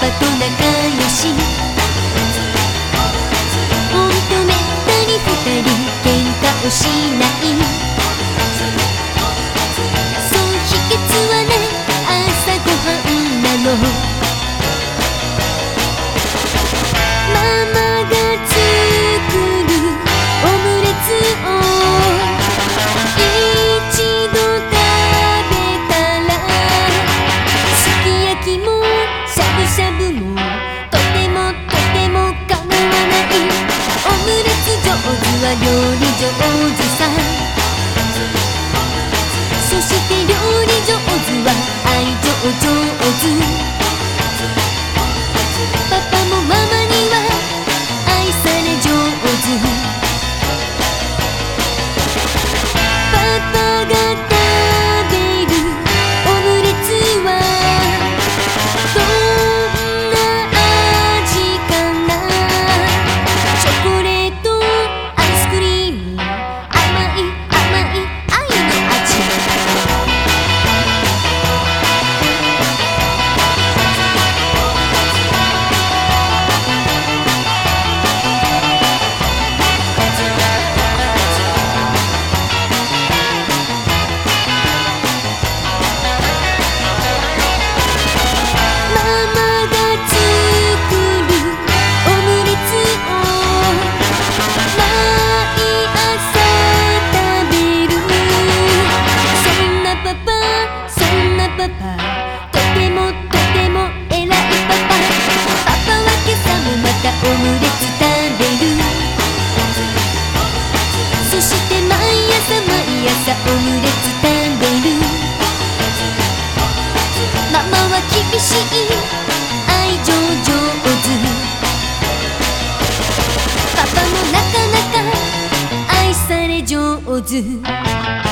パと仲良し。ほんとめったに二人喧嘩をしない。しゃぶしゃぶもとてもとてもかなわないオムレツ上手は料理上手さ。そして料理上手は愛情上手。そして毎朝毎朝オムレツ食べる。ママは厳しい。愛情上手。パパもなかなか愛され上手。